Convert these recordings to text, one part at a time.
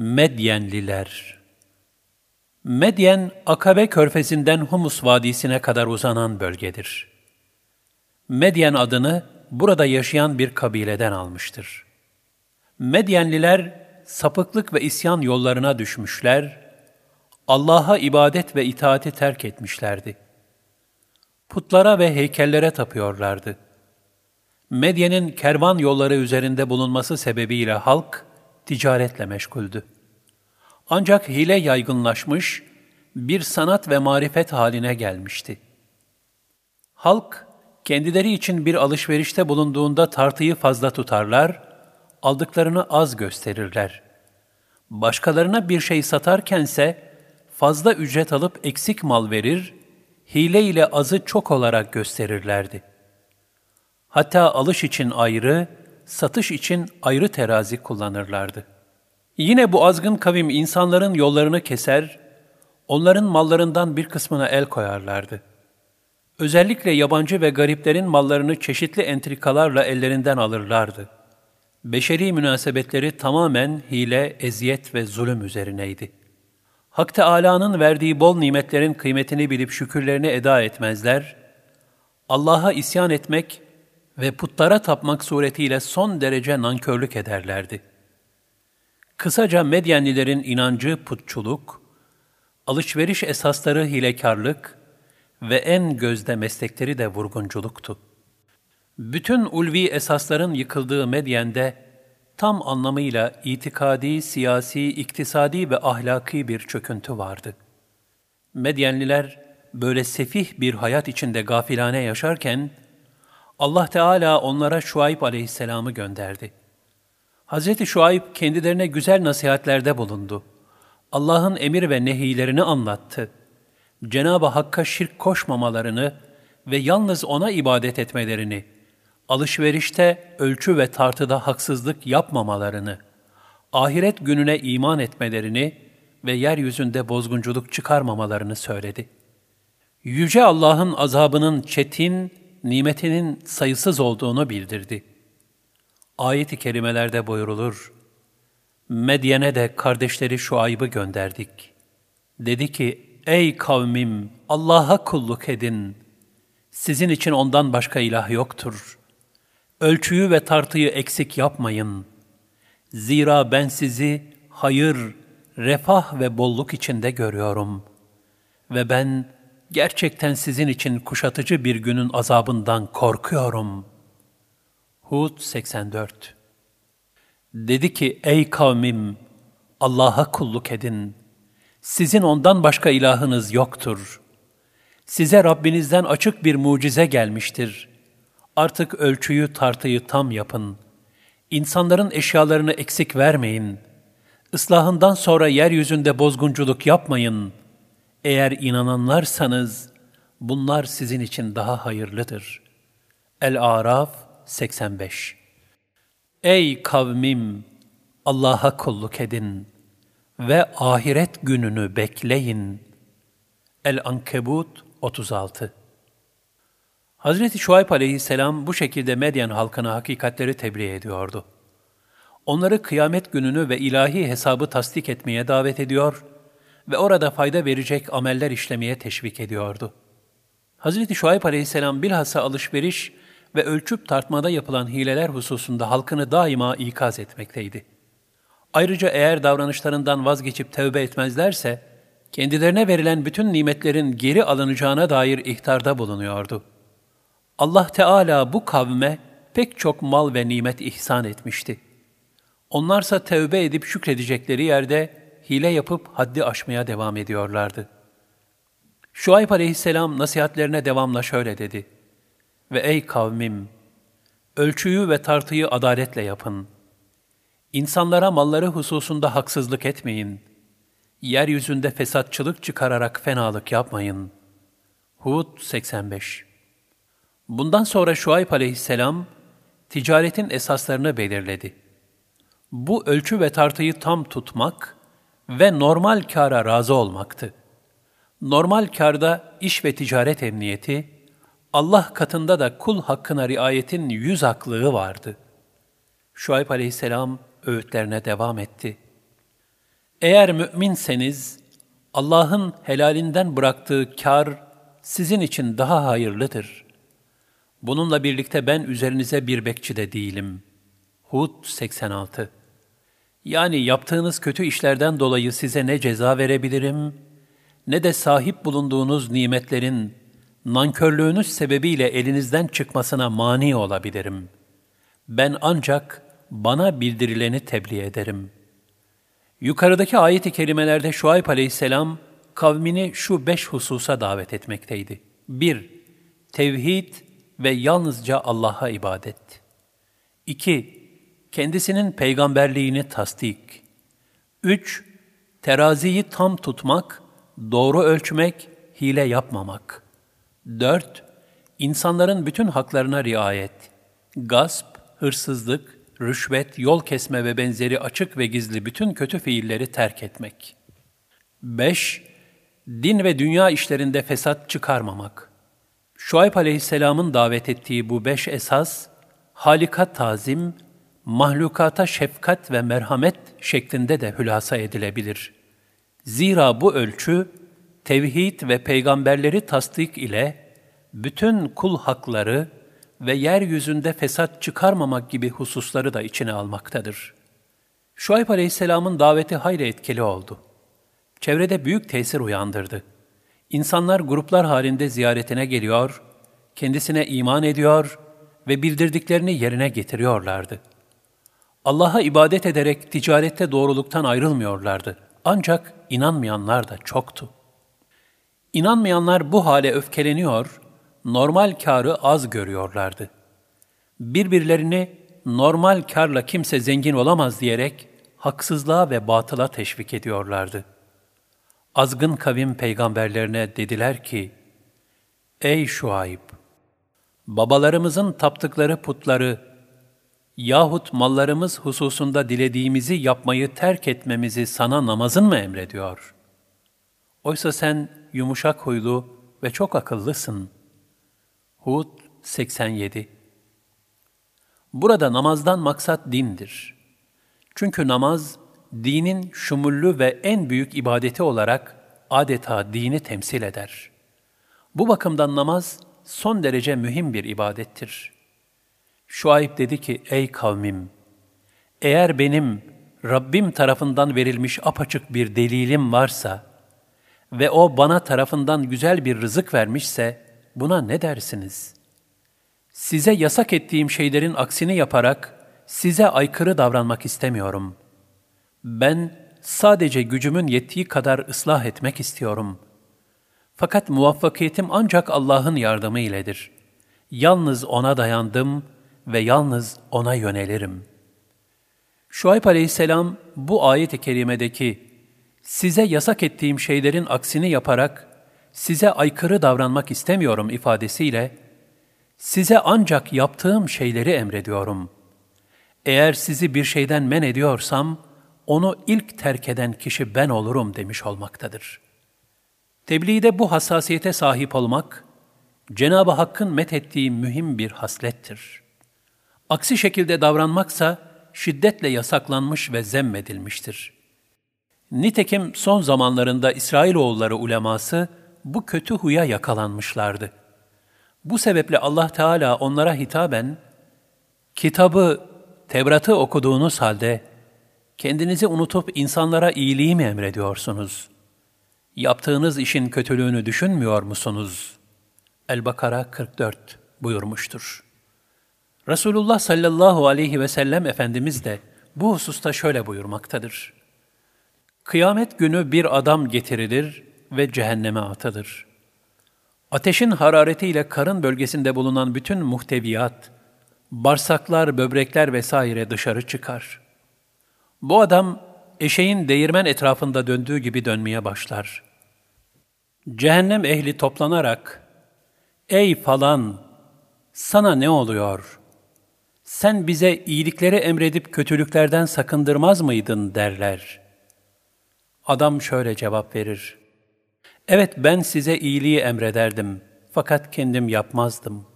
Medyenliler Medyen, Akabe körfezinden Humus Vadisi'ne kadar uzanan bölgedir. Medyen adını burada yaşayan bir kabileden almıştır. Medyenliler sapıklık ve isyan yollarına düşmüşler, Allah'a ibadet ve itaati terk etmişlerdi. Putlara ve heykellere tapıyorlardı. Medyen'in kervan yolları üzerinde bulunması sebebiyle halk ticaretle meşguldü. Ancak hile yaygınlaşmış, bir sanat ve marifet haline gelmişti. Halk, kendileri için bir alışverişte bulunduğunda tartıyı fazla tutarlar, aldıklarını az gösterirler. Başkalarına bir şey satarkense, fazla ücret alıp eksik mal verir, hile ile azı çok olarak gösterirlerdi. Hatta alış için ayrı, satış için ayrı terazi kullanırlardı. Yine bu azgın kavim insanların yollarını keser, onların mallarından bir kısmına el koyarlardı. Özellikle yabancı ve gariplerin mallarını çeşitli entrikalarla ellerinden alırlardı. Beşeri münasebetleri tamamen hile, eziyet ve zulüm üzerineydi. Hak Teâlâ'nın verdiği bol nimetlerin kıymetini bilip şükürlerini eda etmezler, Allah'a isyan etmek ve putlara tapmak suretiyle son derece nankörlük ederlerdi. Kısaca Medyenlilerin inancı putçuluk, alışveriş esasları hilekarlık ve en gözde meslekleri de vurgunculuktu. Bütün ulvi esasların yıkıldığı Medyen'de tam anlamıyla itikadi, siyasi, iktisadi ve ahlaki bir çöküntü vardı. Medyenliler böyle sefih bir hayat içinde gafilane yaşarken, Allah Teala onlara Şuayb aleyhisselamı gönderdi. Hz. Şuayb kendilerine güzel nasihatlerde bulundu. Allah'ın emir ve nehilerini anlattı. Cenab-ı Hakk'a şirk koşmamalarını ve yalnız O'na ibadet etmelerini, alışverişte, ölçü ve tartıda haksızlık yapmamalarını, ahiret gününe iman etmelerini ve yeryüzünde bozgunculuk çıkarmamalarını söyledi. Yüce Allah'ın azabının çetin, nimetinin sayısız olduğunu bildirdi. Ayet-i kerimelerde buyurulur, Medyen'e de kardeşleri Şuayb'ı gönderdik. Dedi ki, ey kavmim Allah'a kulluk edin. Sizin için ondan başka ilah yoktur. Ölçüyü ve tartıyı eksik yapmayın. Zira ben sizi hayır, refah ve bolluk içinde görüyorum. Ve ben gerçekten sizin için kuşatıcı bir günün azabından korkuyorum. Hud 84 Dedi ki, ey kavmim, Allah'a kulluk edin. Sizin ondan başka ilahınız yoktur. Size Rabbinizden açık bir mucize gelmiştir. Artık ölçüyü tartıyı tam yapın. İnsanların eşyalarını eksik vermeyin. Islahından sonra yeryüzünde bozgunculuk yapmayın.'' Eğer inananlarsanız bunlar sizin için daha hayırlıdır. El-Araf 85 Ey kavmim! Allah'a kulluk edin ve ahiret gününü bekleyin. El-Ankebut 36 Hazreti Şuayb aleyhisselam bu şekilde Medyen halkına hakikatleri tebliğ ediyordu. Onları kıyamet gününü ve ilahi hesabı tasdik etmeye davet ediyor ve orada fayda verecek ameller işlemeye teşvik ediyordu. Hz. Şuayb aleyhisselam bilhassa alışveriş ve ölçüp tartmada yapılan hileler hususunda halkını daima ikaz etmekteydi. Ayrıca eğer davranışlarından vazgeçip tevbe etmezlerse, kendilerine verilen bütün nimetlerin geri alınacağına dair ihtarda bulunuyordu. Allah Teala bu kavme pek çok mal ve nimet ihsan etmişti. Onlarsa tevbe edip şükredecekleri yerde hile yapıp haddi aşmaya devam ediyorlardı. Şuayb aleyhisselam nasihatlerine devamla şöyle dedi. Ve ey kavmim! Ölçüyü ve tartıyı adaletle yapın. İnsanlara malları hususunda haksızlık etmeyin. Yeryüzünde fesatçılık çıkararak fenalık yapmayın. Hud 85 Bundan sonra Şuayb aleyhisselam, ticaretin esaslarını belirledi. Bu ölçü ve tartıyı tam tutmak, ve normal kâra razı olmaktı. Normal kârda iş ve ticaret emniyeti, Allah katında da kul hakkına riayetin yüz haklığı vardı. Şuayb aleyhisselam öğütlerine devam etti. Eğer müminseniz, Allah'ın helalinden bıraktığı kar sizin için daha hayırlıdır. Bununla birlikte ben üzerinize bir bekçi de değilim. Hud 86 Yani yaptığınız kötü işlerden dolayı size ne ceza verebilirim, ne de sahip bulunduğunuz nimetlerin nankörlüğünüz sebebiyle elinizden çıkmasına mani olabilirim. Ben ancak bana bildirileni tebliğ ederim. Yukarıdaki ayet-i kerimelerde Şuayb aleyhisselam kavmini şu beş hususa davet etmekteydi. 1. Tevhid ve yalnızca Allah'a ibadet. 2. Kendisinin peygamberliğini tasdik. 3. Teraziyi tam tutmak, doğru ölçmek, hile yapmamak. 4. İnsanların bütün haklarına riayet. Gasp, hırsızlık, rüşvet, yol kesme ve benzeri açık ve gizli bütün kötü fiilleri terk etmek. 5. Din ve dünya işlerinde fesat çıkarmamak. Şuayb aleyhisselamın davet ettiği bu beş esas, halika tazim, mahlukata şefkat ve merhamet şeklinde de hülasa edilebilir. Zira bu ölçü, tevhid ve peygamberleri tasdik ile bütün kul hakları ve yeryüzünde fesat çıkarmamak gibi hususları da içine almaktadır. Şuayb Aleyhisselam'ın daveti hayli etkili oldu. Çevrede büyük tesir uyandırdı. İnsanlar gruplar halinde ziyaretine geliyor, kendisine iman ediyor ve bildirdiklerini yerine getiriyorlardı. Allah'a ibadet ederek ticarette doğruluktan ayrılmıyorlardı. Ancak inanmayanlar da çoktu. İnanmayanlar bu hale öfkeleniyor, normal karı az görüyorlardı. Birbirlerini normal karla kimse zengin olamaz diyerek haksızlığa ve batıla teşvik ediyorlardı. Azgın kavim peygamberlerine dediler ki, Ey Şuayb! Babalarımızın taptıkları putları yahut mallarımız hususunda dilediğimizi yapmayı terk etmemizi sana namazın mı emrediyor? Oysa sen yumuşak huylu ve çok akıllısın. Hud 87 Burada namazdan maksat dindir. Çünkü namaz, dinin şumullü ve en büyük ibadeti olarak adeta dini temsil eder. Bu bakımdan namaz son derece mühim bir ibadettir. Şuayb dedi ki, ey kavmim, eğer benim Rabbim tarafından verilmiş apaçık bir delilim varsa ve o bana tarafından güzel bir rızık vermişse, buna ne dersiniz? Size yasak ettiğim şeylerin aksini yaparak size aykırı davranmak istemiyorum. Ben sadece gücümün yettiği kadar ıslah etmek istiyorum. Fakat muvaffakiyetim ancak Allah'ın yardımı iledir. Yalnız O'na dayandım ve yalnız O'na yönelirim. Şuayb aleyhisselam bu ayet-i kerimedeki size yasak ettiğim şeylerin aksini yaparak size aykırı davranmak istemiyorum ifadesiyle size ancak yaptığım şeyleri emrediyorum. Eğer sizi bir şeyden men ediyorsam onu ilk terk eden kişi ben olurum demiş olmaktadır. Tebliğde bu hassasiyete sahip olmak, Cenab-ı Hakk'ın methettiği mühim bir haslettir. Aksi şekilde davranmaksa şiddetle yasaklanmış ve zemmedilmiştir. Nitekim son zamanlarında İsrailoğulları uleması bu kötü huya yakalanmışlardı. Bu sebeple Allah Teala onlara hitaben, kitabı, Tevrat'ı okuduğunuz halde kendinizi unutup insanlara iyiliği mi emrediyorsunuz? Yaptığınız işin kötülüğünü düşünmüyor musunuz? El-Bakara 44 buyurmuştur. Resulullah sallallahu aleyhi ve sellem Efendimiz de bu hususta şöyle buyurmaktadır. Kıyamet günü bir adam getirilir ve cehenneme atılır. Ateşin hararetiyle karın bölgesinde bulunan bütün muhteviyat, bağırsaklar, böbrekler vesaire dışarı çıkar. Bu adam eşeğin değirmen etrafında döndüğü gibi dönmeye başlar. Cehennem ehli toplanarak, ''Ey falan, sana ne oluyor? Sen bize iyilikleri emredip kötülüklerden sakındırmaz mıydın?'' derler. Adam şöyle cevap verir. Evet ben size iyiliği emrederdim fakat kendim yapmazdım.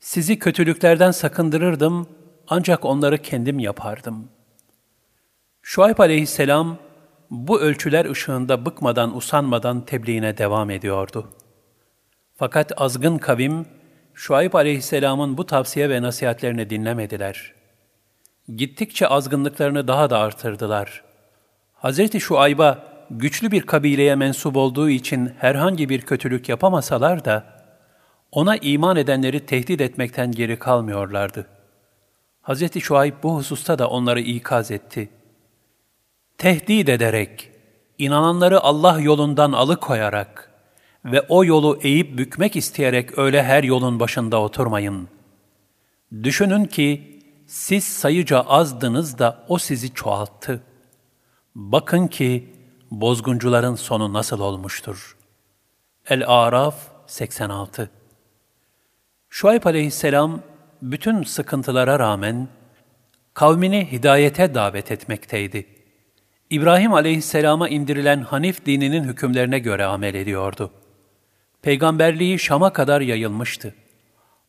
Sizi kötülüklerden sakındırırdım ancak onları kendim yapardım. Şuayb aleyhisselam bu ölçüler ışığında bıkmadan usanmadan tebliğine devam ediyordu. Fakat azgın kavim, Şuayb aleyhisselamın bu tavsiye ve nasihatlerini dinlemediler. Gittikçe azgınlıklarını daha da artırdılar. Hazreti Şuayb'a güçlü bir kabileye mensup olduğu için herhangi bir kötülük yapamasalar da, ona iman edenleri tehdit etmekten geri kalmıyorlardı. Hz. Şuayb bu hususta da onları ikaz etti. Tehdit ederek, inananları Allah yolundan alıkoyarak ve o yolu eğip bükmek isteyerek öyle her yolun başında oturmayın. Düşünün ki, siz sayıca azdınız da o sizi çoğalttı. Bakın ki, bozguncuların sonu nasıl olmuştur. El-Araf 86 Şuayb aleyhisselam bütün sıkıntılara rağmen kavmini hidayete davet etmekteydi. İbrahim aleyhisselama indirilen Hanif dininin hükümlerine göre amel ediyordu. Peygamberliği Şam'a kadar yayılmıştı.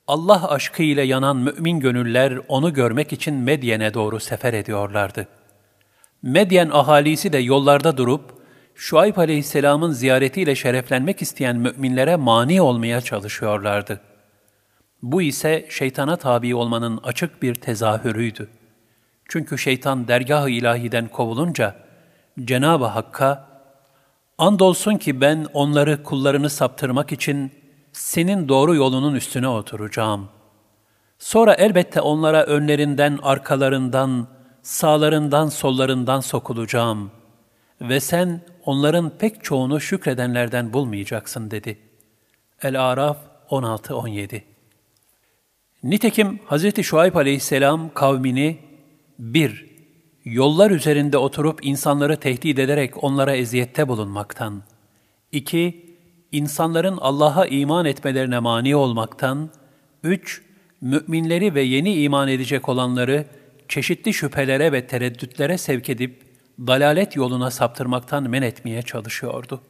Allah aşkı ile yanan mümin gönüller onu görmek için Medyen'e doğru sefer ediyorlardı. Medyen ahalisi de yollarda durup, Şuayb aleyhisselamın ziyaretiyle şereflenmek isteyen müminlere mani olmaya çalışıyorlardı.'' Bu ise şeytana tabi olmanın açık bir tezahürüydü. Çünkü şeytan dergah-ı ilahiden kovulunca Cenab-ı Hakk'a andolsun ki ben onları kullarını saptırmak için senin doğru yolunun üstüne oturacağım. Sonra elbette onlara önlerinden, arkalarından, sağlarından, sollarından sokulacağım. Ve sen onların pek çoğunu şükredenlerden bulmayacaksın dedi. El-Araf 16-17 Nitekim Hz. Şuayb aleyhisselam kavmini bir, yollar üzerinde oturup insanları tehdit ederek onlara eziyette bulunmaktan, iki, insanların Allah'a iman etmelerine mani olmaktan, üç, müminleri ve yeni iman edecek olanları çeşitli şüphelere ve tereddütlere sevk edip dalalet yoluna saptırmaktan men etmeye çalışıyordu.